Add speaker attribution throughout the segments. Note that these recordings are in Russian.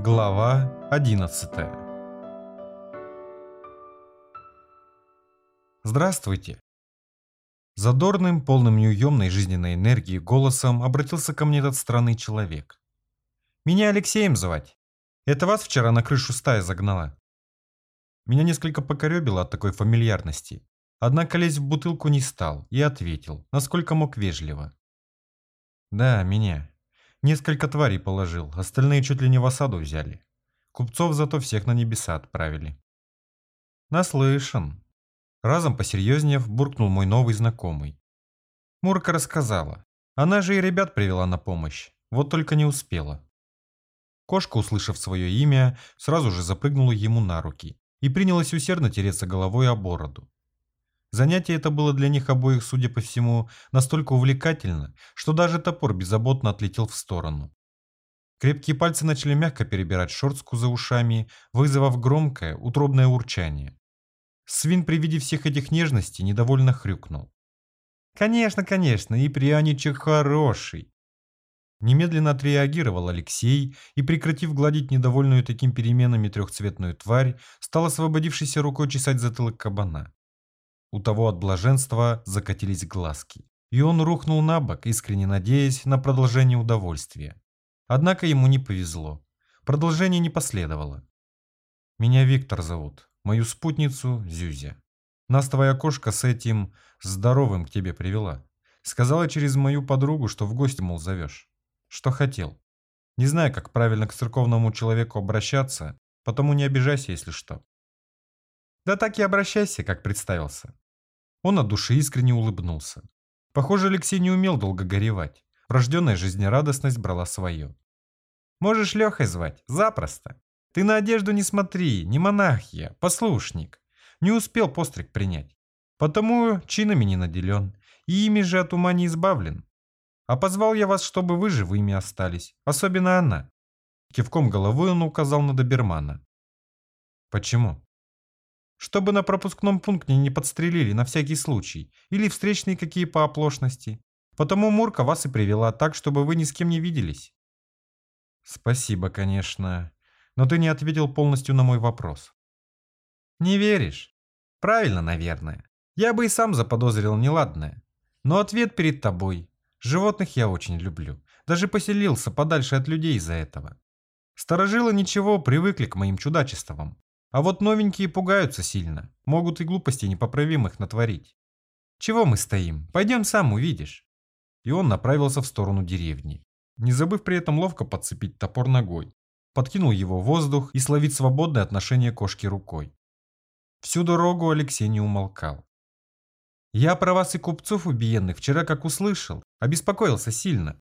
Speaker 1: Глава 11 Здравствуйте. Задорным, полным неуемной жизненной энергии голосом обратился ко мне этот странный человек. Меня Алексеем звать. Это вас вчера на крышу стая загнала? Меня несколько покоребило от такой фамильярности. Однако лезть в бутылку не стал и ответил, насколько мог вежливо. Да, меня. Несколько тварей положил, остальные чуть ли не в осаду взяли. Купцов зато всех на небеса отправили. Наслышан. Разом посерьезнее буркнул мой новый знакомый. Мурка рассказала. Она же и ребят привела на помощь, вот только не успела. Кошка, услышав свое имя, сразу же запрыгнула ему на руки и принялась усердно тереться головой о бороду. Занятие это было для них обоих, судя по всему, настолько увлекательно, что даже топор беззаботно отлетел в сторону. Крепкие пальцы начали мягко перебирать шорстку за ушами, вызвав громкое, утробное урчание. Свин при виде всех этих нежностей недовольно хрюкнул. «Конечно, конечно, и пряничек хороший!» Немедленно отреагировал Алексей и, прекратив гладить недовольную таким переменами трехцветную тварь, стал освободившейся рукой чесать затылок кабана. У того от блаженства закатились глазки, и он рухнул на бок, искренне надеясь на продолжение удовольствия. Однако ему не повезло. Продолжение не последовало. «Меня Виктор зовут, мою спутницу Зюзя. Нас твоя кошка с этим здоровым к тебе привела. Сказала через мою подругу, что в гости, мол, зовешь. Что хотел. Не знаю, как правильно к церковному человеку обращаться, потому не обижайся, если что. Да так и обращайся, как представился. Он от души искренне улыбнулся. Похоже, Алексей не умел долго горевать. Врожденная жизнерадостность брала свое. Можешь Лехой звать, запросто. Ты на одежду не смотри, не монах я, послушник. Не успел постриг принять. Потому чинами не наделен, и ими же от ума не избавлен. А позвал я вас, чтобы вы живыми остались, особенно она. Кивком головы он указал на добермана. Почему? Чтобы на пропускном пункте не подстрелили на всякий случай, или встречные какие по оплошности. Потому Мурка вас и привела так, чтобы вы ни с кем не виделись. Спасибо, конечно, но ты не ответил полностью на мой вопрос. Не веришь? Правильно, наверное. Я бы и сам заподозрил неладное. Но ответ перед тобой. Животных я очень люблю. Даже поселился подальше от людей из-за этого. Старожилы ничего, привыкли к моим чудачествам. А вот новенькие пугаются сильно, могут и глупостей непоправимых натворить. Чего мы стоим? Пойдем сам увидишь. И он направился в сторону деревни, не забыв при этом ловко подцепить топор ногой. Подкинул его в воздух и словить свободное отношение кошки рукой. Всю дорогу Алексей не умолкал. Я про вас и купцов убиенных вчера как услышал, обеспокоился сильно.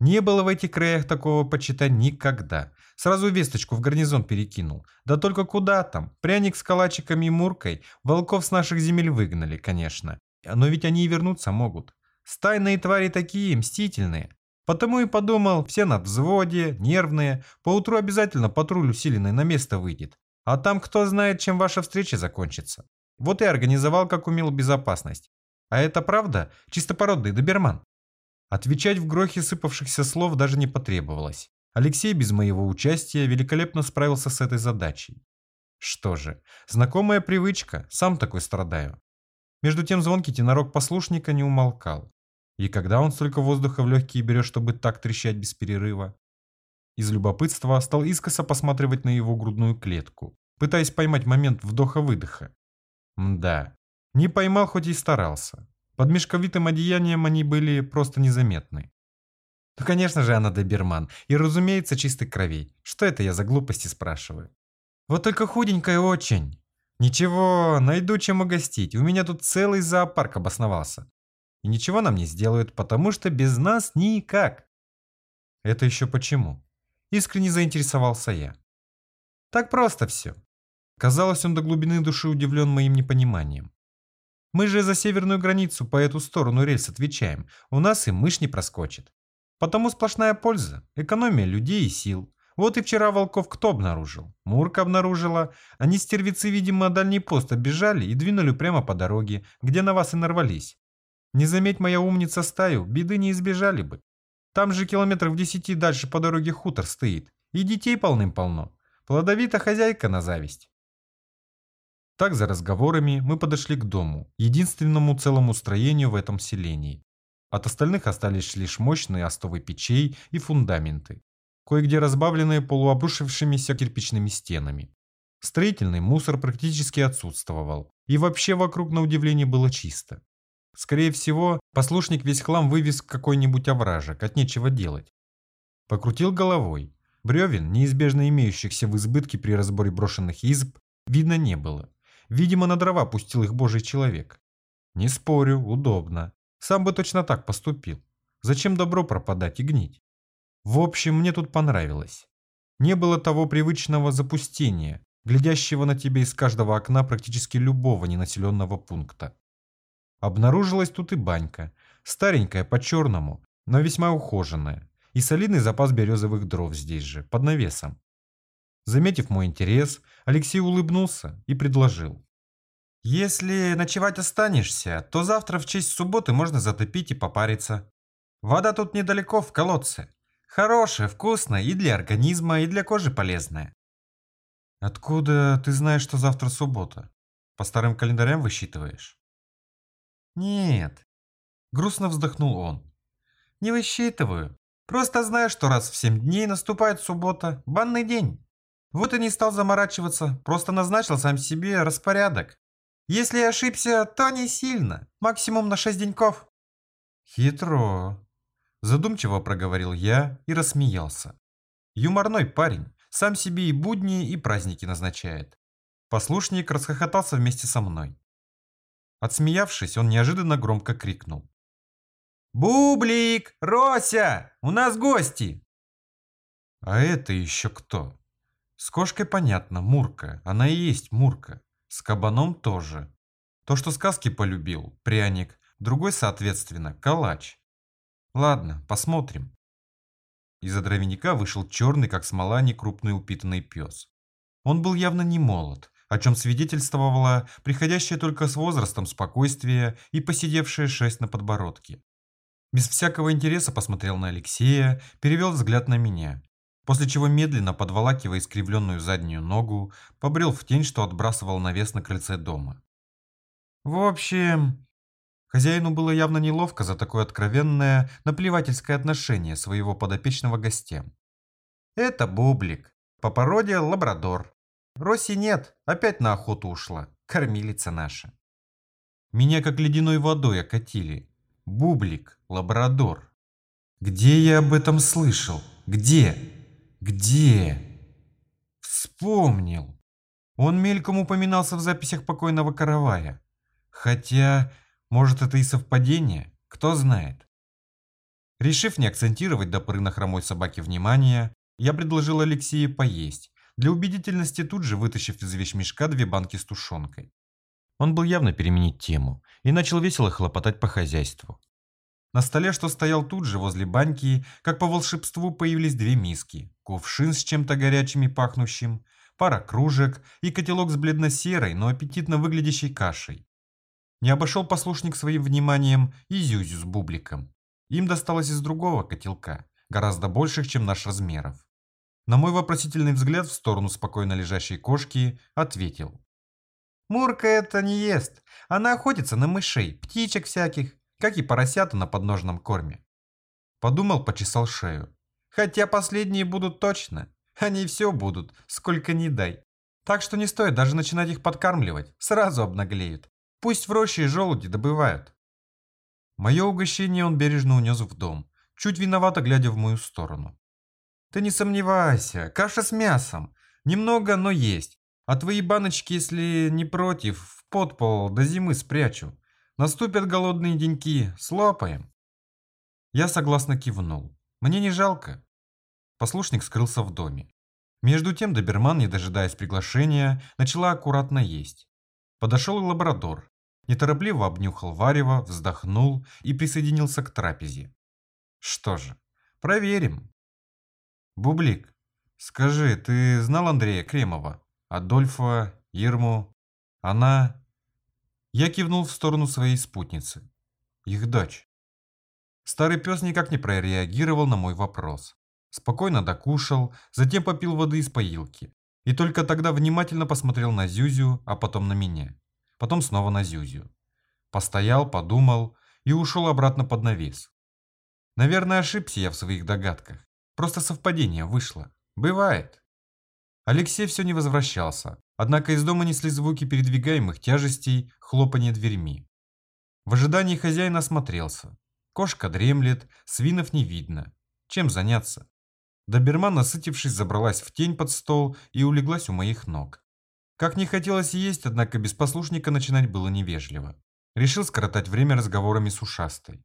Speaker 1: Не было в этих краях такого почита никогда. Сразу весточку в гарнизон перекинул. Да только куда там? Пряник с калачиками и муркой. Волков с наших земель выгнали, конечно. Но ведь они и вернуться могут. Стайные твари такие, мстительные. Потому и подумал, все на взводе, нервные. Поутру обязательно патруль усиленный на место выйдет. А там кто знает, чем ваша встреча закончится. Вот и организовал, как умел, безопасность. А это правда? Чистопородный доберман. Отвечать в грохе сыпавшихся слов даже не потребовалось. Алексей без моего участия великолепно справился с этой задачей. Что же, знакомая привычка, сам такой страдаю. Между тем звонкий тенорок послушника не умолкал. И когда он столько воздуха в легкие берет, чтобы так трещать без перерыва? Из любопытства стал искоса посматривать на его грудную клетку, пытаясь поймать момент вдоха-выдоха. Мда, не поймал, хоть и старался. Под мешковитым одеянием они были просто незаметны. Ну, конечно же, она доберман. И, разумеется, чистой крови. Что это я за глупости спрашиваю? Вот только худенькая очень. Ничего, найду чем угостить. У меня тут целый зоопарк обосновался. И ничего нам не сделают, потому что без нас никак. Это еще почему? Искренне заинтересовался я. Так просто все. Казалось, он до глубины души удивлен моим непониманием. Мы же за северную границу по эту сторону рельс отвечаем. У нас и мышь не проскочит. Потому сплошная польза, экономия людей и сил. Вот и вчера волков кто обнаружил? Мурка обнаружила. Они стервицы, видимо, дальний пост оббежали и двинули прямо по дороге, где на вас и нарвались. Не заметь моя умница стаю, беды не избежали бы. Там же километров десяти дальше по дороге хутор стоит. И детей полным-полно. Плодовита хозяйка на зависть. Так за разговорами мы подошли к дому, единственному целому строению в этом селении. От остальных остались лишь мощные остовы печей и фундаменты, кое-где разбавленные полуобрушившимися кирпичными стенами. Строительный мусор практически отсутствовал, и вообще вокруг на удивление было чисто. Скорее всего, послушник весь хлам вывез в какой-нибудь овражек, от нечего делать. Покрутил головой. Бревен, неизбежно имеющихся в избытке при разборе брошенных изб, видно не было. Видимо, на дрова пустил их божий человек. Не спорю, удобно. Сам бы точно так поступил. Зачем добро пропадать и гнить? В общем, мне тут понравилось. Не было того привычного запустения, глядящего на тебя из каждого окна практически любого ненаселенного пункта. Обнаружилась тут и банька, старенькая по-черному, но весьма ухоженная, и солидный запас березовых дров здесь же, под навесом. Заметив мой интерес, Алексей улыбнулся и предложил. «Если ночевать останешься, то завтра в честь субботы можно затопить и попариться. Вода тут недалеко, в колодце. Хорошая, вкусная и для организма, и для кожи полезная». «Откуда ты знаешь, что завтра суббота? По старым календарям высчитываешь?» «Нет», — грустно вздохнул он. «Не высчитываю. Просто знаю, что раз в семь дней наступает суббота, банный день. Вот и не стал заморачиваться, просто назначил сам себе распорядок. Если ошибся, то не сильно, максимум на шесть деньков. Хитро. Задумчиво проговорил я и рассмеялся. Юморной парень, сам себе и будни, и праздники назначает. Послушник расхохотался вместе со мной. Отсмеявшись, он неожиданно громко крикнул. «Бублик! Рося! У нас гости!» «А это еще кто?» С кошкой понятно, Мурка, она и есть Мурка. С кабаном тоже. То, что сказки полюбил, пряник, другой, соответственно, калач. Ладно, посмотрим. Из-за дровяника вышел черный, как смола, некрупный упитанный пес. Он был явно не молод, о чем свидетельствовало приходящее только с возрастом спокойствие и посидевшая шесть на подбородке. Без всякого интереса посмотрел на Алексея, перевел взгляд на меня после чего медленно, подволакивая искривленную заднюю ногу, побрел в тень, что отбрасывал навес на крыльце дома. В общем, хозяину было явно неловко за такое откровенное, наплевательское отношение своего подопечного гостям. Это Бублик, по породе лабрадор. Роси нет, опять на охоту ушла, кормилица наша. Меня как ледяной водой окатили. Бублик, лабрадор. Где я об этом слышал? Где? Где? Вспомнил. Он мельком упоминался в записях покойного Каравая. Хотя, может это и совпадение, кто знает. Решив не акцентировать до поры на хромой собаке внимания, я предложил Алексею поесть, для убедительности тут же вытащив из вещмешка две банки с тушенкой. Он был явно переменить тему и начал весело хлопотать по хозяйству. На столе, что стоял тут же возле баньки, как по волшебству появились две миски, кувшин с чем-то горячим и пахнущим, пара кружек и котелок с бледно-серой, но аппетитно выглядящей кашей. Не обошел послушник своим вниманием и Зюзю с бубликом. Им досталось из другого котелка, гораздо больших, чем наш размеров. На мой вопросительный взгляд в сторону спокойно лежащей кошки ответил. «Мурка это не ест. Она охотится на мышей, птичек всяких, как и поросята на подножном корме. Подумал, почесал шею. Хотя последние будут точно. Они все будут, сколько ни дай. Так что не стоит даже начинать их подкармливать, сразу обнаглеют. Пусть в роще и желуди добывают. Мое угощение он бережно унес в дом, чуть виновато глядя в мою сторону. Ты не сомневайся, каша с мясом. Немного, но есть. А твои баночки, если не против, в подпол до зимы спрячу. Наступят голодные деньки, слопаем. Я согласно кивнул. Мне не жалко. Послушник скрылся в доме. Между тем доберман, не дожидаясь приглашения, начала аккуратно есть. Подошел и лабрадор. Неторопливо обнюхал варево, вздохнул и присоединился к трапезе. Что же, проверим. Бублик, скажи, ты знал Андрея Кремова? Адольфа, Ирму? Она... Я кивнул в сторону своей спутницы. Их дочь. Старый пес никак не прореагировал на мой вопрос. Спокойно докушал, затем попил воды из поилки. И только тогда внимательно посмотрел на Зюзю, а потом на меня. Потом снова на Зюзю. Постоял, подумал и ушел обратно под навес. Наверное, ошибся я в своих догадках. Просто совпадение вышло. Бывает. Алексей все не возвращался, однако из дома несли звуки передвигаемых тяжестей, хлопанье дверьми. В ожидании хозяин осмотрелся. Кошка дремлет, свинов не видно. Чем заняться? Доберман, насытившись, забралась в тень под стол и улеглась у моих ног. Как не хотелось есть, однако без послушника начинать было невежливо. Решил скоротать время разговорами с ушастой.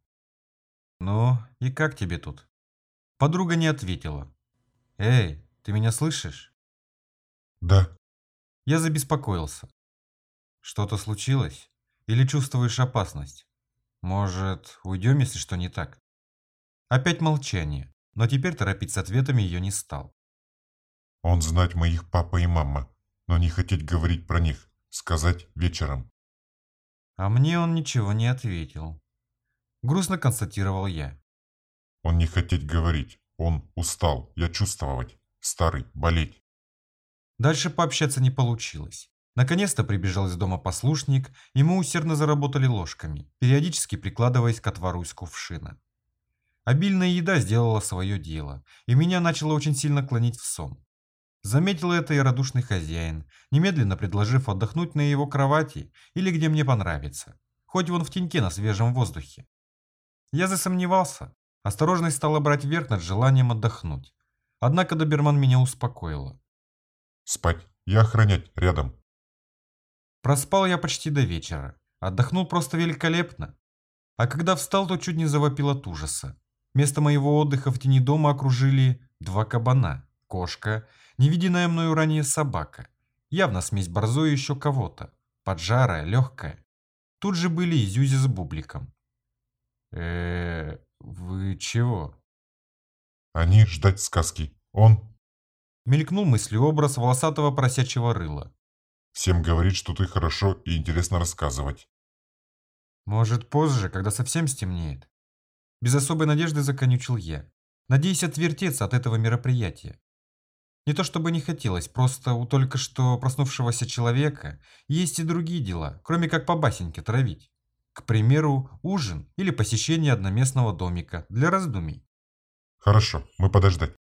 Speaker 1: «Ну, и как тебе тут?» Подруга не ответила. «Эй, ты меня слышишь?»
Speaker 2: «Да».
Speaker 1: Я забеспокоился. «Что-то случилось? Или чувствуешь опасность? Может, уйдем, если что не так?» Опять молчание но теперь торопить с ответами ее не стал.
Speaker 2: Он знать моих папа и мама, но не хотеть говорить про них, сказать вечером.
Speaker 1: А мне он ничего не ответил. Грустно констатировал я.
Speaker 2: Он не хотеть говорить, он устал, я чувствовать, старый, болеть.
Speaker 1: Дальше пообщаться не получилось. Наконец-то прибежал из дома послушник, и мы усердно заработали ложками, периодически прикладываясь к отвару из кувшина. Обильная еда сделала свое дело, и меня начало очень сильно клонить в сон. Заметил это и радушный хозяин, немедленно предложив отдохнуть на его кровати или где мне понравится, хоть вон в теньке на свежем воздухе. Я засомневался, осторожность стала брать верх над желанием отдохнуть. Однако доберман меня успокоила.
Speaker 2: «Спать, я охранять рядом».
Speaker 1: Проспал я почти до вечера, отдохнул просто великолепно. А когда встал, то чуть не завопил от ужаса. Место моего отдыха в тени дома окружили два кабана, кошка, невиденная мною ранее собака. Явно смесь борзой и еще кого-то. Поджарая, легкая. Тут же были и Зюзи с бубликом. э вы чего?
Speaker 2: Они ждать сказки. Он...
Speaker 1: Мелькнул мыслеобраз волосатого просячего рыла.
Speaker 2: Всем говорит, что ты хорошо и интересно рассказывать.
Speaker 1: Может, позже, когда совсем стемнеет. Без особой надежды законючил я, надеясь отвертеться от этого мероприятия. Не то чтобы не хотелось, просто у только что проснувшегося человека есть и другие дела, кроме как по басеньке травить. К примеру, ужин или посещение одноместного домика для раздумий.
Speaker 2: Хорошо, мы подождать.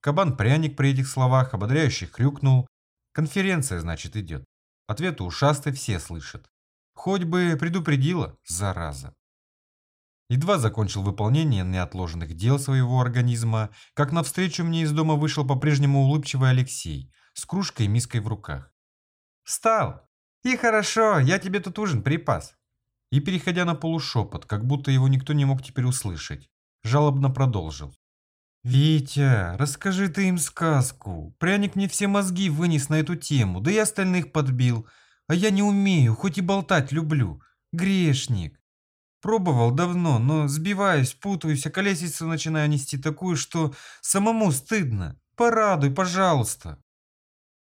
Speaker 1: Кабан-пряник при этих словах ободряюще хрюкнул. Конференция, значит, идет. Ответы ушастый все слышат. Хоть бы предупредила, зараза. Едва закончил выполнение неотложенных дел своего организма, как навстречу мне из дома вышел по-прежнему улыбчивый Алексей с кружкой и миской в руках. «Встал! И хорошо, я тебе тут ужин припас!» И, переходя на полушепот, как будто его никто не мог теперь услышать, жалобно продолжил. «Витя, расскажи ты им сказку. Пряник мне все мозги вынес на эту тему, да и остальных подбил. А я не умею, хоть и болтать люблю. Грешник. Пробовал давно, но сбиваюсь, путаюсь, а колесицу начинаю нести такую, что самому стыдно. Порадуй, пожалуйста.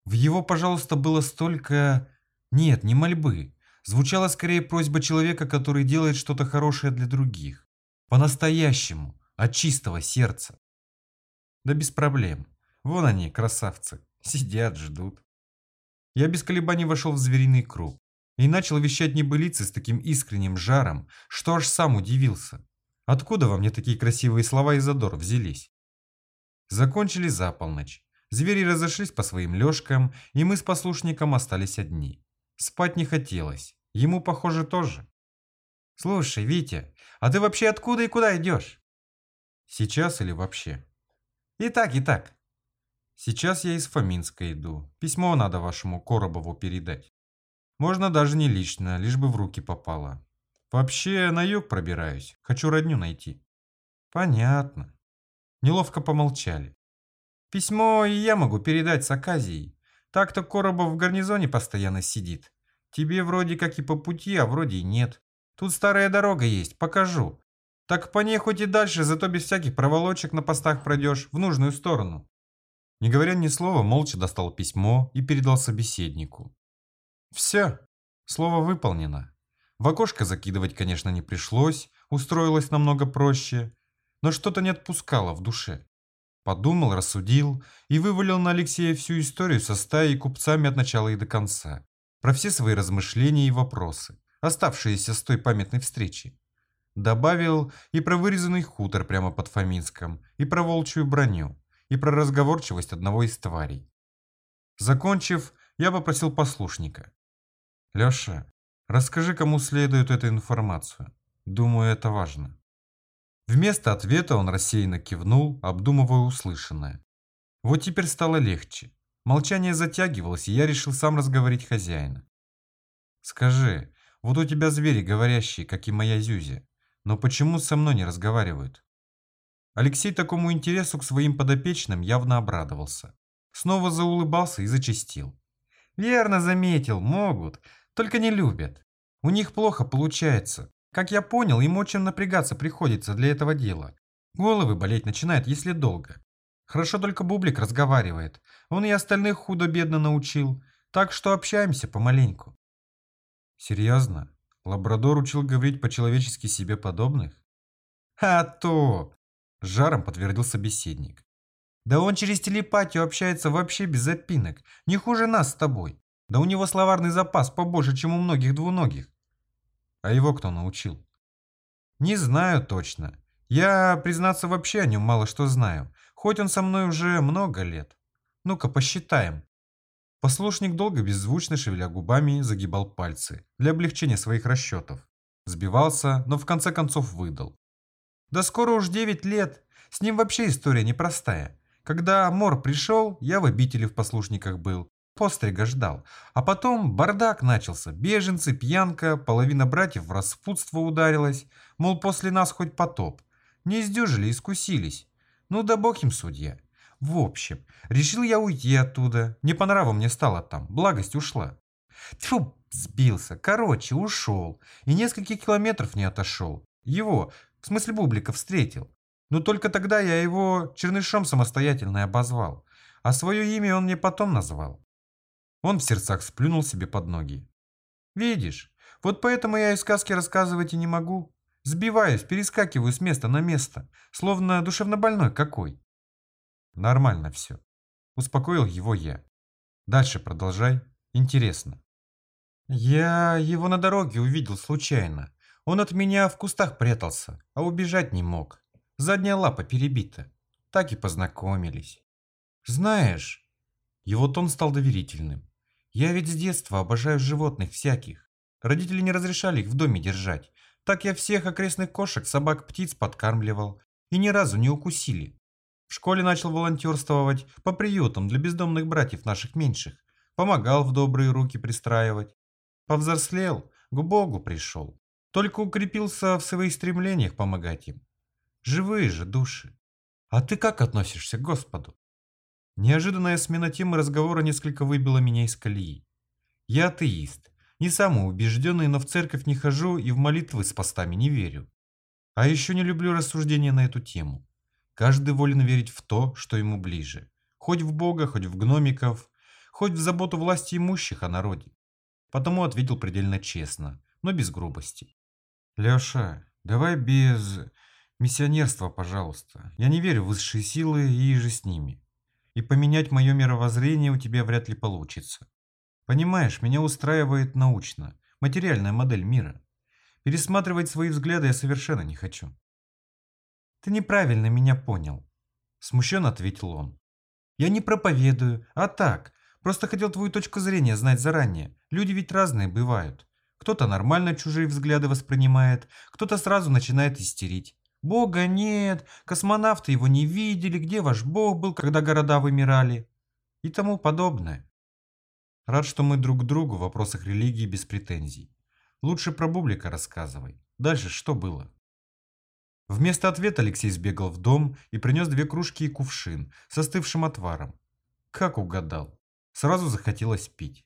Speaker 1: В его «пожалуйста» было столько... Нет, не мольбы. Звучала скорее просьба человека, который делает что-то хорошее для других. По-настоящему, от чистого сердца. Да без проблем. Вон они, красавцы. Сидят, ждут. Я без колебаний вошел в звериный круг и начал вещать небылицы с таким искренним жаром, что аж сам удивился. Откуда во мне такие красивые слова и задор взялись? Закончили за полночь. Звери разошлись по своим лёжкам, и мы с послушником остались одни. Спать не хотелось. Ему, похоже, тоже. «Слушай, Витя, а ты вообще откуда и куда идешь?» «Сейчас или вообще?» «И так, и так». «Сейчас я из Фоминска иду. Письмо надо вашему Коробову передать». Можно даже не лично, лишь бы в руки попало. Вообще, на юг пробираюсь. Хочу родню найти. Понятно. Неловко помолчали. Письмо и я могу передать с Аказией. Так-то Коробов в гарнизоне постоянно сидит. Тебе вроде как и по пути, а вроде и нет. Тут старая дорога есть, покажу. Так по ней хоть и дальше, зато без всяких проволочек на постах пройдешь в нужную сторону. Не говоря ни слова, молча достал письмо и передал собеседнику. Все. Слово выполнено. В окошко закидывать, конечно, не пришлось, устроилось намного проще, но что-то не отпускало в душе. Подумал, рассудил и вывалил на Алексея всю историю со стаей и купцами от начала и до конца. Про все свои размышления и вопросы, оставшиеся с той памятной встречи. Добавил и про вырезанный хутор прямо под Фоминском, и про волчью броню, и про разговорчивость одного из тварей. Закончив, я попросил послушника. «Леша, расскажи, кому следует эту информацию. Думаю, это важно». Вместо ответа он рассеянно кивнул, обдумывая услышанное. Вот теперь стало легче. Молчание затягивалось, и я решил сам разговорить хозяина. «Скажи, вот у тебя звери говорящие, как и моя Зюзя, но почему со мной не разговаривают?» Алексей такому интересу к своим подопечным явно обрадовался. Снова заулыбался и зачастил. «Верно заметил, могут, только не любят. У них плохо получается. Как я понял, им очень напрягаться приходится для этого дела. Головы болеть начинают, если долго. Хорошо только Бублик разговаривает. Он и остальных худо-бедно научил. Так что общаемся помаленьку. Серьезно? Лабрадор учил говорить по-человечески себе подобных? А то! жаром подтвердил собеседник. Да он через телепатию общается вообще без запинок. Не хуже нас с тобой. Да у него словарный запас побольше, чем у многих двуногих. А его кто научил? Не знаю точно. Я, признаться, вообще о нем мало что знаю. Хоть он со мной уже много лет. Ну-ка, посчитаем. Послушник долго беззвучно шевеля губами загибал пальцы для облегчения своих расчетов. Сбивался, но в конце концов выдал. Да скоро уж 9 лет. С ним вообще история непростая. Когда Мор пришел, я в обители в послушниках был пострига ждал. А потом бардак начался. Беженцы, пьянка, половина братьев в распутство ударилась. Мол, после нас хоть потоп. Не издюжили, искусились. Ну да бог им судья. В общем, решил я уйти оттуда. Не по нраву мне стало там. Благость ушла. Тьфу, сбился. Короче, ушел. И несколько километров не отошел. Его, в смысле Бублика, встретил. Но только тогда я его чернышом самостоятельно обозвал. А свое имя он мне потом назвал. Он в сердцах сплюнул себе под ноги. «Видишь, вот поэтому я и сказки рассказывать и не могу. Сбиваюсь, перескакиваю с места на место, словно душевнобольной какой». «Нормально все», — успокоил его я. «Дальше продолжай. Интересно». «Я его на дороге увидел случайно. Он от меня в кустах прятался, а убежать не мог. Задняя лапа перебита. Так и познакомились. Знаешь...» Его тон стал доверительным. Я ведь с детства обожаю животных всяких. Родители не разрешали их в доме держать. Так я всех окрестных кошек, собак, птиц подкармливал. И ни разу не укусили. В школе начал волонтерствовать по приютам для бездомных братьев наших меньших. Помогал в добрые руки пристраивать. Повзрослел, к Богу пришел. Только укрепился в своих стремлениях помогать им. Живые же души. А ты как относишься к Господу? Неожиданная смена темы разговора несколько выбила меня из колеи. Я атеист, не самый убежденный, но в церковь не хожу и в молитвы с постами не верю. А еще не люблю рассуждения на эту тему. Каждый волен верить в то, что ему ближе. Хоть в Бога, хоть в гномиков, хоть в заботу власти имущих о народе. Потому ответил предельно честно, но без грубости. Леша, давай без миссионерства, пожалуйста. Я не верю в высшие силы и же с ними и поменять мое мировоззрение у тебя вряд ли получится. Понимаешь, меня устраивает научно, материальная модель мира. Пересматривать свои взгляды я совершенно не хочу. Ты неправильно меня понял, смущенно ответил он. Я не проповедую, а так, просто хотел твою точку зрения знать заранее. Люди ведь разные бывают. Кто-то нормально чужие взгляды воспринимает, кто-то сразу начинает истерить. Бога нет, космонавты его не видели, где ваш Бог был, когда города вымирали и тому подобное. Рад, что мы друг к другу в вопросах религии без претензий. Лучше про Бублика рассказывай. Дальше что было? Вместо ответа Алексей сбегал в дом и принес две кружки и кувшин с остывшим отваром. Как угадал. Сразу захотелось пить.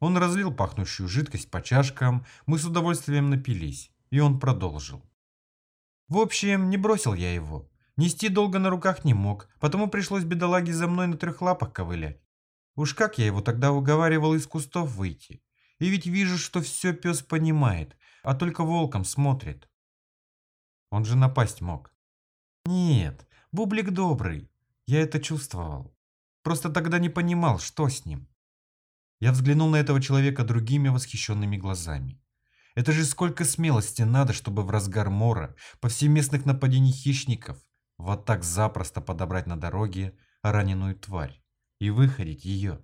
Speaker 1: Он разлил пахнущую жидкость по чашкам, мы с удовольствием напились, и он продолжил. В общем, не бросил я его. Нести долго на руках не мог, потому пришлось бедолаге за мной на трех лапах ковылять. Уж как я его тогда уговаривал из кустов выйти. И ведь вижу, что все пес понимает, а только волком смотрит. Он же напасть мог. Нет, Бублик добрый. Я это чувствовал. Просто тогда не понимал, что с ним. Я взглянул на этого человека другими восхищенными глазами. Это же сколько смелости надо, чтобы в разгар мора, повсеместных нападений хищников, вот так запросто подобрать на дороге раненую тварь и выходить ее.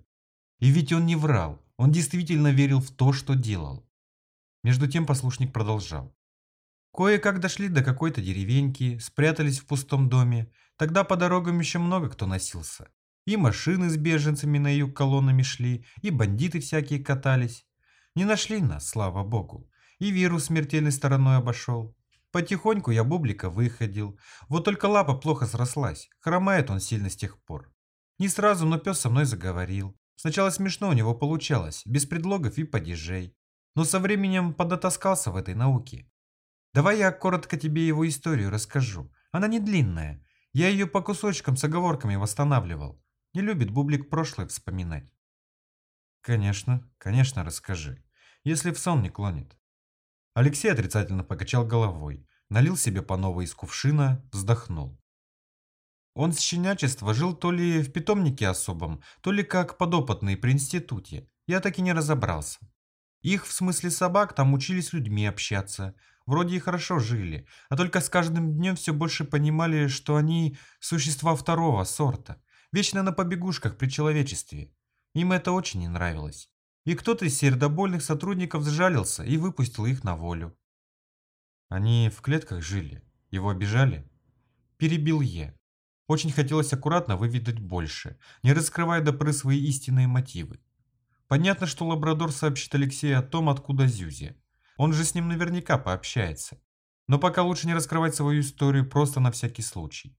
Speaker 1: И ведь он не врал, он действительно верил в то, что делал. Между тем послушник продолжал. Кое-как дошли до какой-то деревеньки, спрятались в пустом доме. Тогда по дорогам еще много кто носился. И машины с беженцами на юг колоннами шли, и бандиты всякие катались. Не нашли нас, слава богу. И вирус смертельной стороной обошел. Потихоньку я бублика выходил. Вот только лапа плохо срослась. Хромает он сильно с тех пор. Не сразу, но пес со мной заговорил. Сначала смешно у него получалось, без предлогов и падежей. Но со временем подотаскался в этой науке. Давай я коротко тебе его историю расскажу. Она не длинная. Я ее по кусочкам с оговорками восстанавливал. Не любит Бублик прошлое вспоминать. Конечно, конечно, расскажи. Если в сон не клонит. Алексей отрицательно покачал головой, налил себе по новой из кувшина, вздохнул. Он с щенячества жил то ли в питомнике особом, то ли как подопытный при институте. Я так и не разобрался. Их, в смысле собак, там учились людьми общаться. Вроде и хорошо жили, а только с каждым днем все больше понимали, что они существа второго сорта, вечно на побегушках при человечестве. Им это очень не нравилось. И кто-то из сердобольных сотрудников сжалился и выпустил их на волю. Они в клетках жили, его обижали. Перебил я. Очень хотелось аккуратно выведать больше, не раскрывая до поры свои истинные мотивы. Понятно, что лабрадор сообщит Алексею о том, откуда Зюзи. Он же с ним наверняка пообщается. Но пока лучше не раскрывать свою историю просто на всякий случай.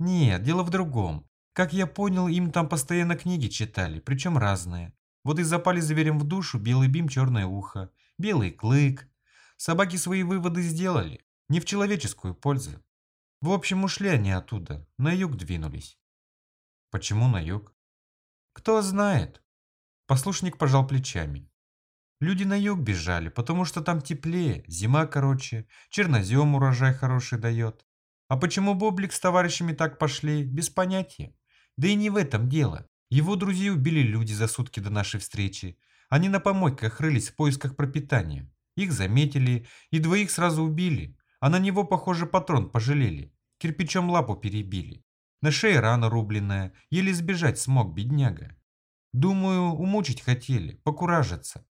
Speaker 1: Нет, дело в другом. Как я понял, им там постоянно книги читали, причем разные. Вот и запали зверем в душу белый бим, черное ухо, белый клык. Собаки свои выводы сделали, не в человеческую пользу. В общем, ушли они оттуда, на юг двинулись. Почему на юг? Кто знает. Послушник пожал плечами. Люди на юг бежали, потому что там теплее, зима короче, чернозем урожай хороший дает. А почему Боблик с товарищами так пошли, без понятия. Да и не в этом дело. Его друзей убили люди за сутки до нашей встречи. Они на помойках рылись в поисках пропитания. Их заметили и двоих сразу убили, а на него, похоже, патрон пожалели. Кирпичом лапу перебили. На шее рана рубленная, еле сбежать смог, бедняга. Думаю, умучить хотели, покуражиться.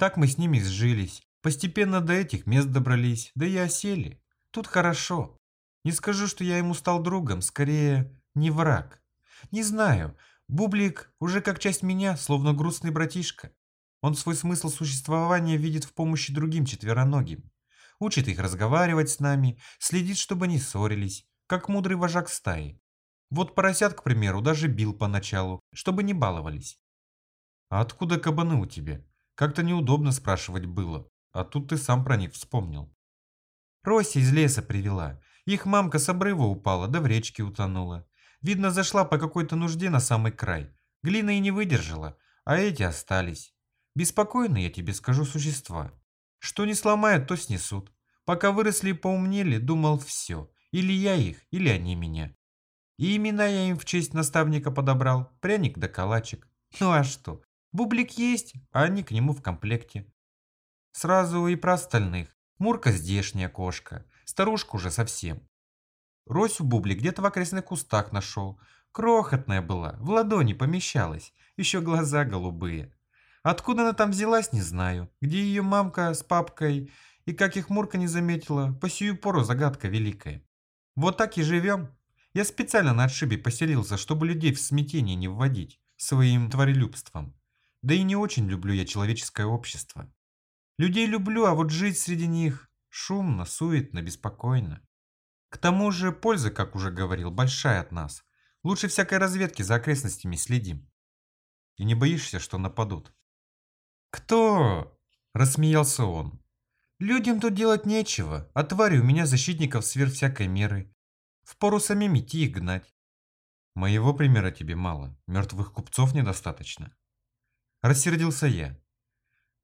Speaker 1: Так мы с ними сжились, постепенно до этих мест добрались, да и осели. Тут хорошо. Не скажу, что я ему стал другом, скорее, не враг. Не знаю, Бублик уже как часть меня, словно грустный братишка. Он свой смысл существования видит в помощи другим четвероногим. Учит их разговаривать с нами, следит, чтобы не ссорились, как мудрый вожак стаи. Вот поросят, к примеру, даже бил поначалу, чтобы не баловались. А откуда кабаны у тебя? Как-то неудобно спрашивать было, а тут ты сам про них вспомнил. Рося из леса привела. Их мамка с обрыва упала, да в речке утонула. Видно, зашла по какой-то нужде на самый край. Глина и не выдержала, а эти остались. Беспокойные, я тебе скажу, существа. Что не сломают, то снесут. Пока выросли и поумнели, думал все. Или я их, или они меня. И имена я им в честь наставника подобрал. Пряник да калачик. Ну а что? Бублик есть, а они к нему в комплекте. Сразу и про остальных. Мурка здешняя кошка. Старушка уже совсем. Росю Бублик где-то в окрестных кустах нашел. Крохотная была, в ладони помещалась. Еще глаза голубые. Откуда она там взялась, не знаю. Где ее мамка с папкой и как их Мурка не заметила, по сию пору загадка великая. Вот так и живем. Я специально на отшибе поселился, чтобы людей в смятение не вводить своим творелюбством. Да и не очень люблю я человеческое общество. Людей люблю, а вот жить среди них шумно, суетно, беспокойно. К тому же польза, как уже говорил, большая от нас. Лучше всякой разведки за окрестностями следим. И не боишься, что нападут? Кто? Рассмеялся он. Людям тут делать нечего, а твари у меня защитников сверх всякой меры. Впору самим идти и гнать. Моего примера тебе мало, мертвых купцов недостаточно. Рассердился я.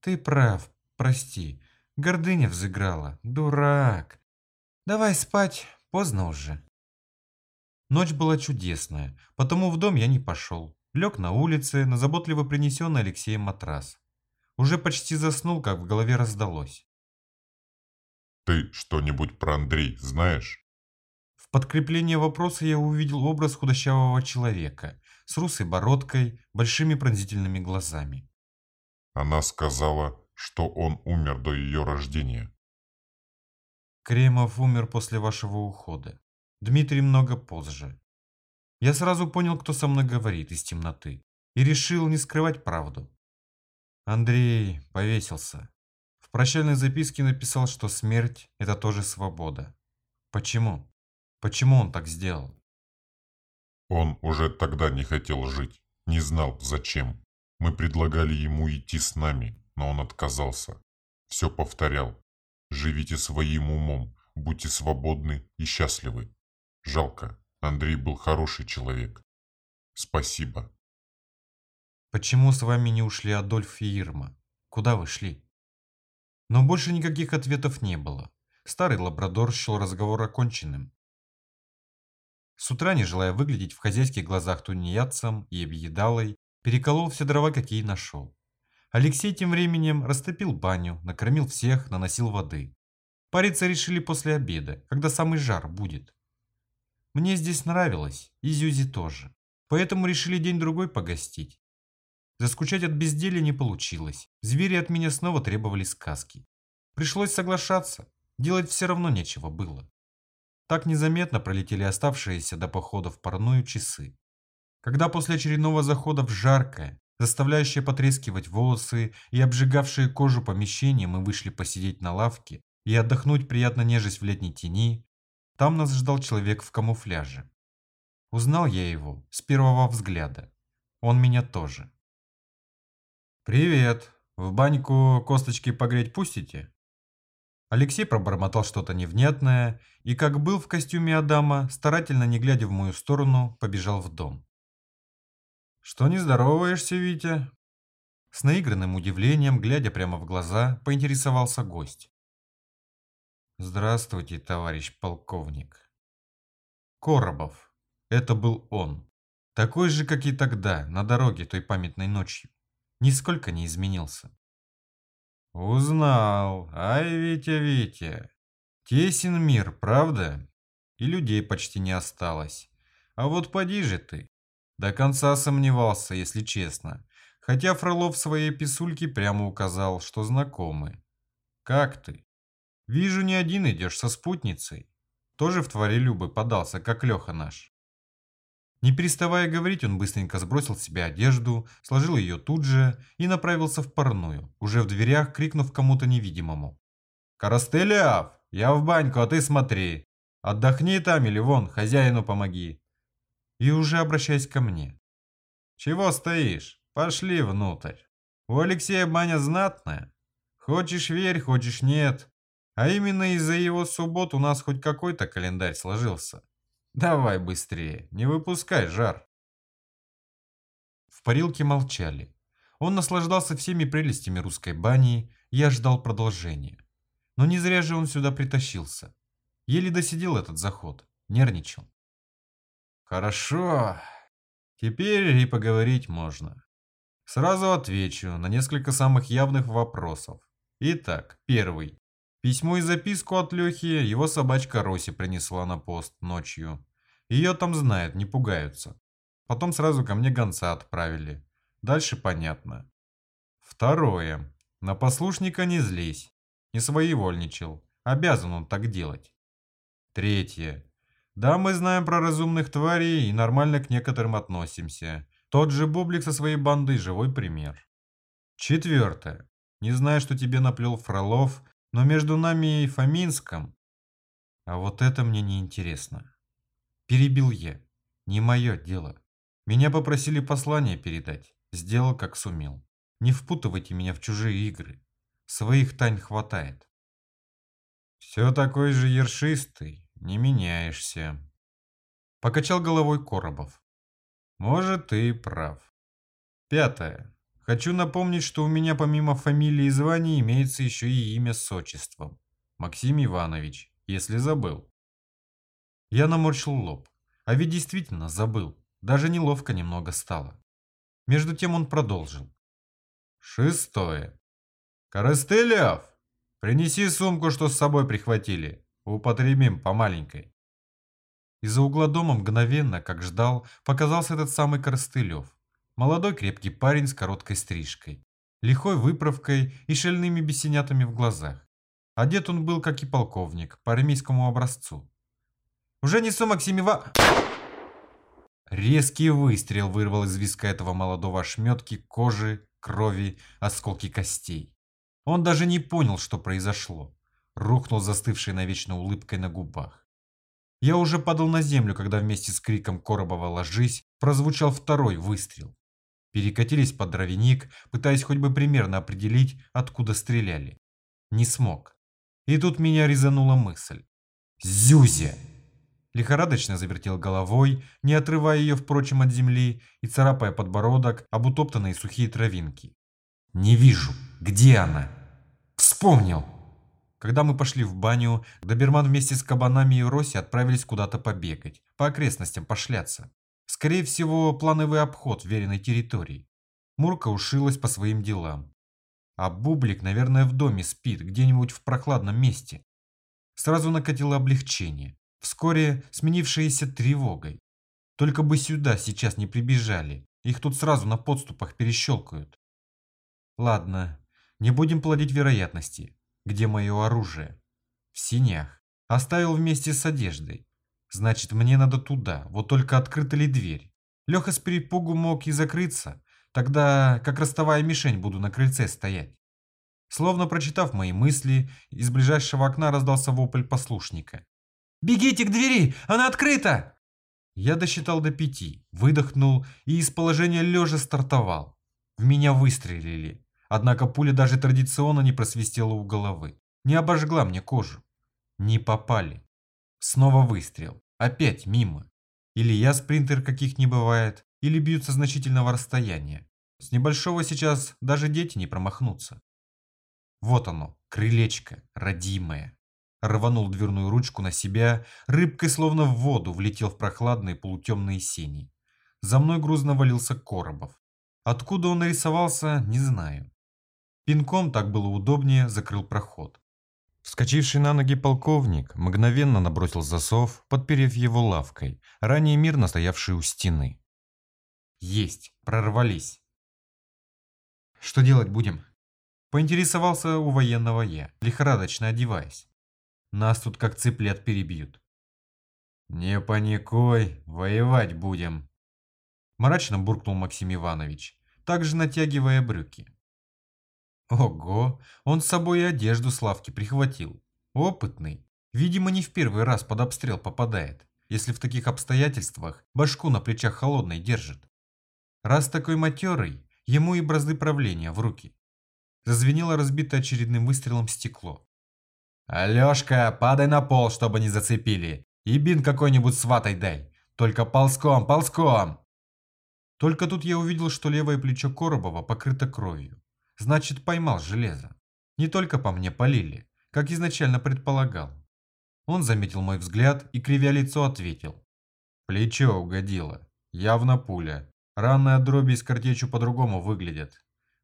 Speaker 1: Ты прав, прости. Гордыня взыграла. Дурак. Давай спать, поздно уже. Ночь была чудесная, потому в дом я не пошел. Лег на улице, на заботливо принесенный Алексеем матрас. Уже почти заснул, как в голове раздалось.
Speaker 2: «Ты что-нибудь про Андрей знаешь?»
Speaker 1: В подкрепление вопроса я увидел образ худощавого человека с русой бородкой, большими пронзительными глазами.
Speaker 2: Она сказала, что он умер до ее рождения.
Speaker 1: Кремов умер после вашего ухода. Дмитрий много позже. Я сразу понял, кто со мной говорит из темноты, и решил не скрывать правду. Андрей повесился. В прощальной записке написал, что смерть – это тоже свобода. Почему? Почему он так сделал?
Speaker 2: Он уже тогда не хотел жить, не знал зачем. Мы предлагали ему идти с нами, но он отказался. Все повторял. Живите своим умом, будьте свободны и счастливы. Жалко, Андрей был хороший человек. Спасибо.
Speaker 1: Почему с вами не ушли Адольф и Ирма? Куда вы шли? Но больше никаких ответов не было. Старый лабрадор счел разговор оконченным. С утра, не желая выглядеть в хозяйских глазах тунеядцем и объедалой, переколол все дрова, какие нашел. Алексей тем временем растопил баню, накормил всех, наносил воды. Париться решили после обеда, когда самый жар будет. Мне здесь нравилось, и Зюзи тоже. Поэтому решили день-другой погостить. Заскучать от безделия не получилось. Звери от меня снова требовали сказки. Пришлось соглашаться. Делать все равно нечего было. Так незаметно пролетели оставшиеся до похода в парную часы. Когда после очередного захода в жаркое, заставляющее потрескивать волосы и обжигавшее кожу помещение мы вышли посидеть на лавке и отдохнуть приятно нежесть в летней тени, там нас ждал человек в камуфляже. Узнал я его с первого взгляда. Он меня тоже. «Привет! В баньку косточки погреть пустите?» Алексей пробормотал что-то невнятное и, как был в костюме Адама, старательно не глядя в мою сторону, побежал в дом. «Что не здороваешься, Витя?» С наигранным удивлением, глядя прямо в глаза, поинтересовался гость. Здравствуйте, товарищ полковник. Коробов. Это был он. Такой же, как и тогда, на дороге той памятной ночью. Нисколько не изменился. Узнал. Ай, Витя, Витя. Тесен мир, правда? И людей почти не осталось. А вот поди же ты. До конца сомневался, если честно. Хотя Фролов в своей писульке прямо указал, что знакомы. Как ты? Вижу, не один идешь со спутницей. Тоже в твари Любы подался, как Леха наш. Не переставая говорить, он быстренько сбросил с себя одежду, сложил ее тут же и направился в парную, уже в дверях крикнув кому-то невидимому. «Коростылев, я в баньку, а ты смотри. Отдохни там или вон, хозяину помоги». И уже обращаясь ко мне. «Чего стоишь? Пошли внутрь. У Алексея баня знатная. Хочешь верь, хочешь нет. А именно из-за его суббот у нас хоть какой-то календарь сложился. Давай быстрее, не выпускай жар. В парилке молчали. Он наслаждался всеми прелестями русской бани, я ждал продолжения. Но не зря же он сюда притащился. Еле досидел этот заход, нервничал. Хорошо, теперь и поговорить можно. Сразу отвечу на несколько самых явных вопросов. Итак, первый. Письмо и записку от Лехи его собачка Роси принесла на пост ночью. Ее там знают, не пугаются. Потом сразу ко мне гонца отправили. Дальше понятно. Второе. На послушника не злись. Не своевольничал. Обязан он так делать. Третье. Да, мы знаем про разумных тварей и нормально к некоторым относимся. Тот же Бублик со своей бандой живой пример. Четвертое. Не знаю, что тебе наплел Фролов, но между нами и Фоминском... А вот это мне не интересно. Перебил я. Не мое дело. Меня попросили послание передать. Сделал, как сумел. Не впутывайте меня в чужие игры. Своих тайн хватает. Все такой же ершистый, не меняешься. Покачал головой Коробов. Может, ты прав. Пятое. Хочу напомнить, что у меня помимо фамилии и званий имеется еще и имя с отчеством. Максим Иванович, если забыл. Я наморщил лоб. А ведь действительно забыл. Даже неловко немного стало. Между тем он продолжил. Шестое. Коростылев, принеси сумку, что с собой прихватили. Употребим по маленькой. Из-за угла дома мгновенно, как ждал, показался этот самый Коростылев. Молодой крепкий парень с короткой стрижкой, лихой выправкой и шальными бесенятами в глазах. Одет он был, как и полковник, по армейскому образцу. «Уже несу, Максим Ива...» Резкий выстрел вырвал из виска этого молодого ошметки кожи, крови, осколки костей. Он даже не понял, что произошло. Рухнул застывшей навечно улыбкой на губах. Я уже падал на землю, когда вместе с криком Коробова «Ложись!» прозвучал второй выстрел. Перекатились под дровяник, пытаясь хоть бы примерно определить, откуда стреляли. Не смог. И тут меня резанула мысль. «Зюзя!» Лихорадочно завертел головой, не отрывая ее, впрочем, от земли и царапая подбородок об утоптанные сухие травинки. «Не вижу. Где она?» «Вспомнил!» Когда мы пошли в баню, доберман вместе с кабанами и Роси отправились куда-то побегать, по окрестностям пошляться. Скорее всего, плановый обход веренной территории. Мурка ушилась по своим делам. А Бублик, наверное, в доме спит, где-нибудь в прохладном месте. Сразу накатило облегчение, вскоре сменившееся тревогой. Только бы сюда сейчас не прибежали, их тут сразу на подступах перещелкают. Ладно, не будем плодить вероятности. Где мое оружие? В синях. Оставил вместе с одеждой. Значит, мне надо туда, вот только открыта ли дверь? Леха с перепугу мог и закрыться, Тогда, как ростовая мишень, буду на крыльце стоять. Словно прочитав мои мысли, из ближайшего окна раздался вопль послушника. «Бегите к двери! Она открыта!» Я досчитал до пяти, выдохнул и из положения лежа стартовал. В меня выстрелили, однако пуля даже традиционно не просвистела у головы, не обожгла мне кожу. Не попали. Снова выстрел. Опять мимо. Или я спринтер каких не бывает, или бьют со значительного расстояния. С небольшого сейчас даже дети не промахнутся. Вот оно, крылечко, родимое. Рванул дверную ручку на себя, рыбкой словно в воду влетел в прохладные полутемные сени. За мной грузно валился Коробов. Откуда он нарисовался, не знаю. Пинком так было удобнее, закрыл проход. Вскочивший на ноги полковник мгновенно набросил засов, подперев его лавкой, ранее мирно стоявший у стены. Есть, прорвались. Что делать будем? Поинтересовался у военного я, лихорадочно одеваясь. Нас тут как цыплят перебьют. Не паникуй, воевать будем. Мрачно буркнул Максим Иванович, также натягивая брюки. Ого, он с собой и одежду Славки прихватил. Опытный. Видимо, не в первый раз под обстрел попадает, если в таких обстоятельствах башку на плечах холодной держит. Раз такой матерый, ему и бразды правления в руки. Зазвенело разбитое очередным выстрелом стекло. «Алешка, падай на пол, чтобы не зацепили. И бин какой-нибудь сватой дай. Только ползком, ползком!» Только тут я увидел, что левое плечо Коробова покрыто кровью. Значит, поймал железо. Не только по мне полили, как изначально предполагал. Он заметил мой взгляд и, кривя лицо, ответил. Плечо угодило. Явно пуля. Раны от дроби с картечью по-другому выглядят.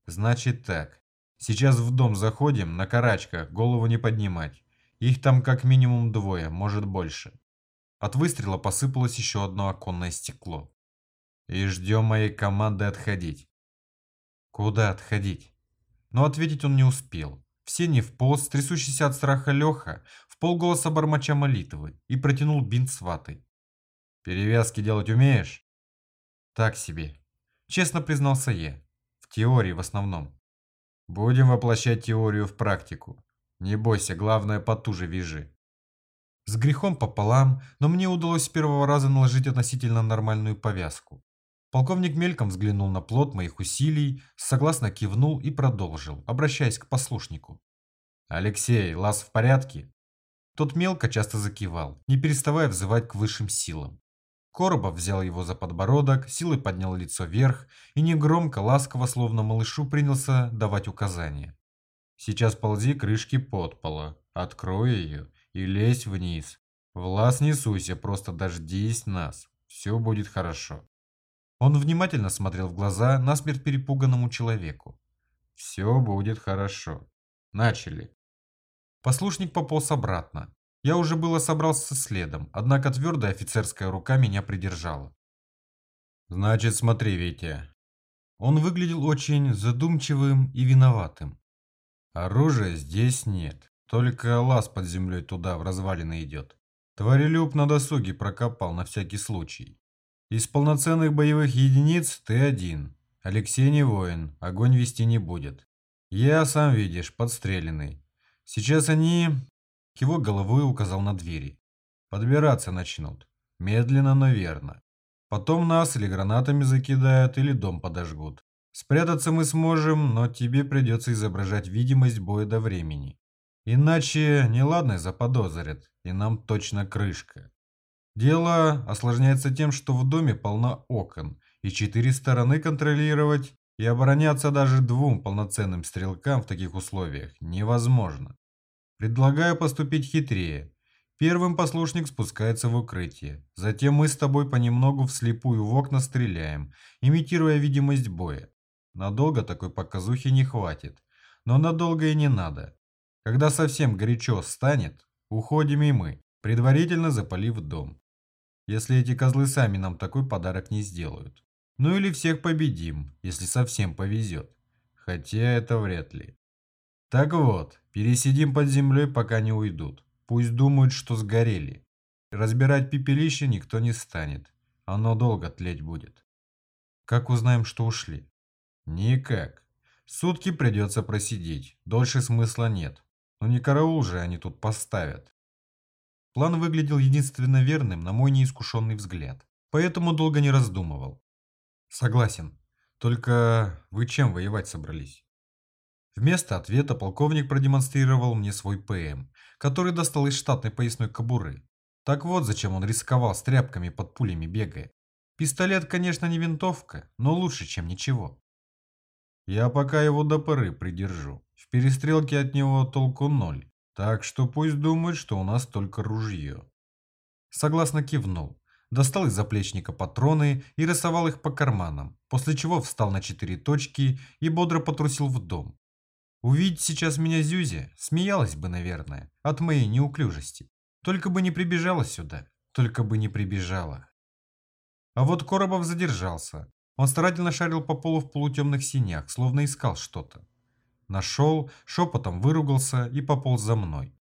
Speaker 1: Значит так. Сейчас в дом заходим, на карачках, голову не поднимать. Их там как минимум двое, может больше. От выстрела посыпалось еще одно оконное стекло. И ждем моей команды отходить. Куда отходить? Но ответить он не успел. Все не вполз, трясущийся от страха Леха, в полголоса бормоча молитвы, и протянул бинт с ватой. «Перевязки делать умеешь?» Так себе. Честно признался я. В теории в основном. Будем воплощать теорию в практику. Не бойся, главное потуже вяжи. С грехом пополам, но мне удалось с первого раза наложить относительно нормальную повязку. Полковник мельком взглянул на плод моих усилий, согласно кивнул и продолжил, обращаясь к послушнику. «Алексей, лаз в порядке?» Тот мелко часто закивал, не переставая взывать к высшим силам. Коробов взял его за подбородок, силой поднял лицо вверх и негромко, ласково, словно малышу, принялся давать указания. «Сейчас ползи крышки подпола, открой ее и лезь вниз. В лаз не суйся, просто дождись нас. Все будет хорошо. Он внимательно смотрел в глаза насмерть перепуганному человеку. Все будет хорошо. Начали. Послушник пополз обратно. Я уже было собрался следом, однако твердая офицерская рука меня придержала. Значит, смотри, Витя. Он выглядел очень задумчивым и виноватым. Оружия здесь нет, только лаз под землей туда, в развалины идет. Тварелюб на досуге прокопал на всякий случай. Из полноценных боевых единиц ты один. Алексей не воин, огонь вести не будет. Я, сам видишь, подстреленный. Сейчас они... Его головой указал на двери. Подбираться начнут. Медленно, но верно. Потом нас или гранатами закидают, или дом подожгут. Спрятаться мы сможем, но тебе придется изображать видимость боя до времени. Иначе неладное заподозрят, и нам точно крышка. Дело осложняется тем, что в доме полно окон, и четыре стороны контролировать и обороняться даже двум полноценным стрелкам в таких условиях невозможно. Предлагаю поступить хитрее. Первым послушник спускается в укрытие. Затем мы с тобой понемногу вслепую в окна стреляем, имитируя видимость боя. Надолго такой показухи не хватит, но надолго и не надо. Когда совсем горячо станет, уходим и мы, предварительно запалив дом. Если эти козлы сами нам такой подарок не сделают. Ну или всех победим, если совсем повезет. Хотя это вряд ли. Так вот, пересидим под землей, пока не уйдут. Пусть думают, что сгорели. Разбирать пепелище никто не станет. Оно долго тлеть будет. Как узнаем, что ушли? Никак. Сутки придется просидеть. Дольше смысла нет. Но не караул же они тут поставят. План выглядел единственно верным на мой неискушенный взгляд. Поэтому долго не раздумывал. Согласен. Только вы чем воевать собрались? Вместо ответа полковник продемонстрировал мне свой ПМ, который достал из штатной поясной кобуры. Так вот, зачем он рисковал с тряпками под пулями бегая. Пистолет, конечно, не винтовка, но лучше, чем ничего. Я пока его до поры придержу. В перестрелке от него толку ноль. Так что пусть думает, что у нас только ружье. Согласно кивнул. Достал из заплечника патроны и рисовал их по карманам, после чего встал на четыре точки и бодро потрусил в дом. Увидеть сейчас меня Зюзи, смеялась бы, наверное, от моей неуклюжести. Только бы не прибежала сюда, только бы не прибежала. А вот Коробов задержался. Он старательно шарил по полу в полутемных синях, словно искал что-то. Нашел, шепотом выругался и пополз за мной.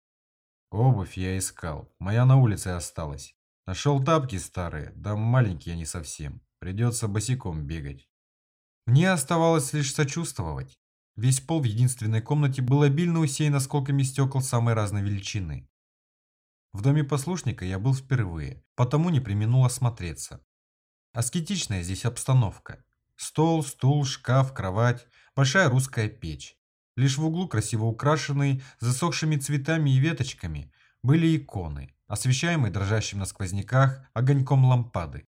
Speaker 1: Обувь я искал, моя на улице осталась. Нашел тапки старые, да маленькие они совсем. Придется босиком бегать. Мне оставалось лишь сочувствовать. Весь пол в единственной комнате был обильно усеян осколками стекол самой разной величины. В доме послушника я был впервые, потому не применул осмотреться. Аскетичная здесь обстановка. Стол, стул, шкаф, кровать, большая русская печь. Лишь в углу, красиво украшенные засохшими цветами и веточками, были иконы, освещаемые дрожащим на сквозняках огоньком лампады.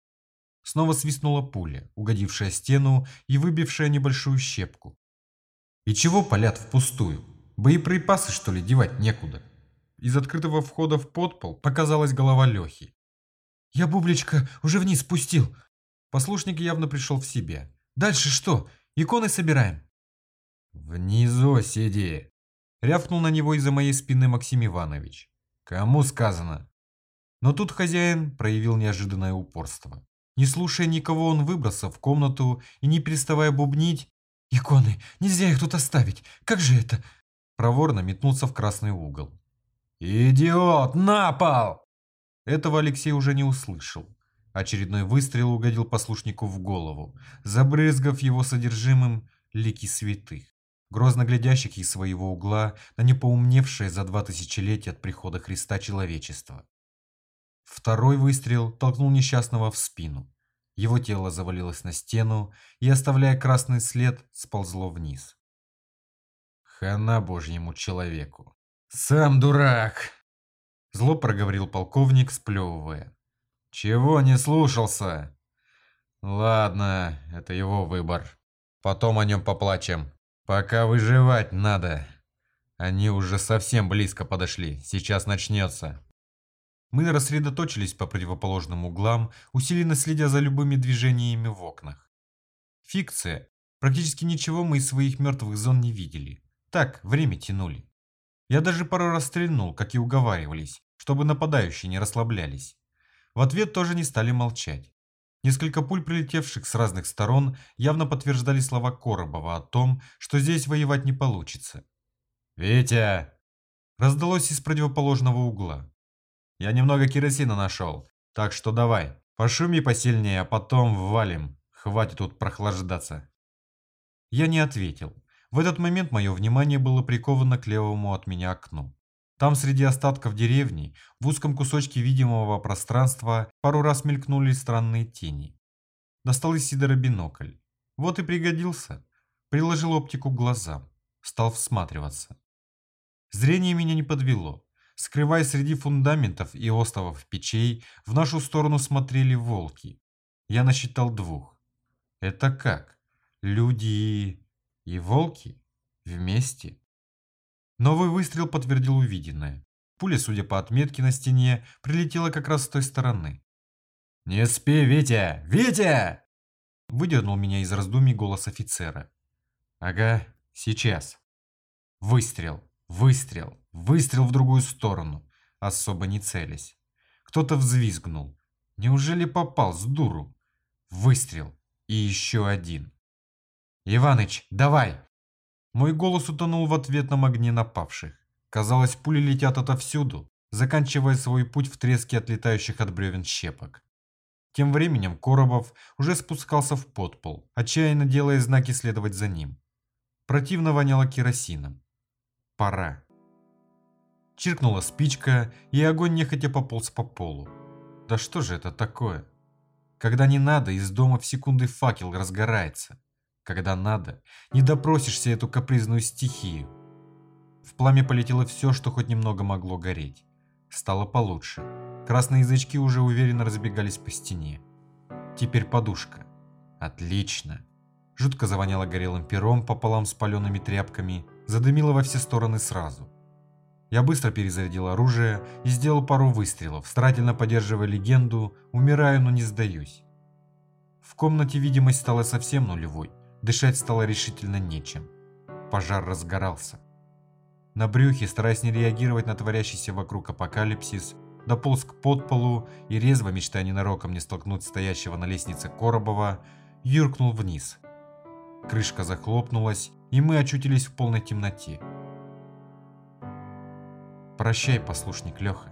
Speaker 1: Снова свистнула пуля, угодившая стену и выбившая небольшую щепку. И чего палят впустую? Боеприпасы, что ли, девать некуда? Из открытого входа в подпол показалась голова Лехи. «Я бубличка уже вниз спустил!» Послушник явно пришел в себя. «Дальше что? Иконы собираем?» «Внизу сиди!» Рявкнул на него из-за моей спины Максим Иванович. «Кому сказано?» Но тут хозяин проявил неожиданное упорство. Не слушая никого, он выбрался в комнату и, не переставая бубнить, «Иконы! Нельзя их тут оставить! Как же это?» Проворно метнулся в красный угол. «Идиот! На пол!» Этого Алексей уже не услышал. Очередной выстрел угодил послушнику в голову, забрызгав его содержимым лики святых, грозно глядящих из своего угла на непоумневшее за два тысячелетия от прихода Христа человечество. Второй выстрел толкнул несчастного в спину. Его тело завалилось на стену и, оставляя красный след, сползло вниз. Хана божьему человеку. «Сам дурак!» Зло проговорил полковник, сплевывая. «Чего не слушался?» «Ладно, это его выбор. Потом о нем поплачем. Пока выживать надо. Они уже совсем близко подошли. Сейчас начнется». Мы рассредоточились по противоположным углам, усиленно следя за любыми движениями в окнах. Фикция. Практически ничего мы из своих мертвых зон не видели. Так, время тянули. Я даже пару раз стрельнул, как и уговаривались, чтобы нападающие не расслаблялись. В ответ тоже не стали молчать. Несколько пуль, прилетевших с разных сторон, явно подтверждали слова Коробова о том, что здесь воевать не получится. «Витя!» Раздалось из противоположного угла. «Я немного керосина нашел, так что давай, пошуми посильнее, а потом валим. Хватит тут прохлаждаться». Я не ответил. В этот момент мое внимание было приковано к левому от меня окну. Там среди остатков деревни, в узком кусочке видимого пространства, пару раз мелькнули странные тени. Достал из Сидора бинокль. Вот и пригодился. Приложил оптику к глазам. Стал всматриваться. Зрение меня не подвело. Скрываясь среди фундаментов и остовов печей, в нашу сторону смотрели волки. Я насчитал двух. Это как? Люди и волки? Вместе? Новый выстрел подтвердил увиденное. Пуля, судя по отметке на стене, прилетела как раз с той стороны. «Не спи, Витя! Витя!» Выдернул меня из раздумий голос офицера. «Ага, сейчас». Выстрел, выстрел, выстрел в другую сторону, особо не целясь. Кто-то взвизгнул. Неужели попал с дуру? Выстрел. И еще один. «Иваныч, давай!» Мой голос утонул в ответном огне напавших. Казалось, пули летят отовсюду, заканчивая свой путь в треске отлетающих от бревен щепок. Тем временем Коробов уже спускался в подпол, отчаянно делая знаки следовать за ним. Противно воняло керосином. Пора. Чиркнула спичка, и огонь нехотя пополз по полу. Да что же это такое? Когда не надо, из дома в секунды факел разгорается. Когда надо, не допросишься эту капризную стихию. В пламя полетело все, что хоть немного могло гореть. Стало получше. Красные язычки уже уверенно разбегались по стене. Теперь подушка. Отлично. Жутко завоняло горелым пером пополам с палеными тряпками, задымило во все стороны сразу. Я быстро перезарядил оружие и сделал пару выстрелов, старательно поддерживая легенду «Умираю, но не сдаюсь». В комнате видимость стала совсем нулевой. Дышать стало решительно нечем. Пожар разгорался. На брюхе, стараясь не реагировать на творящийся вокруг апокалипсис, дополз к подполу и резво, мечтая ненароком не столкнуть стоящего на лестнице Коробова, юркнул вниз. Крышка захлопнулась, и мы очутились в полной темноте. Прощай, послушник Леха.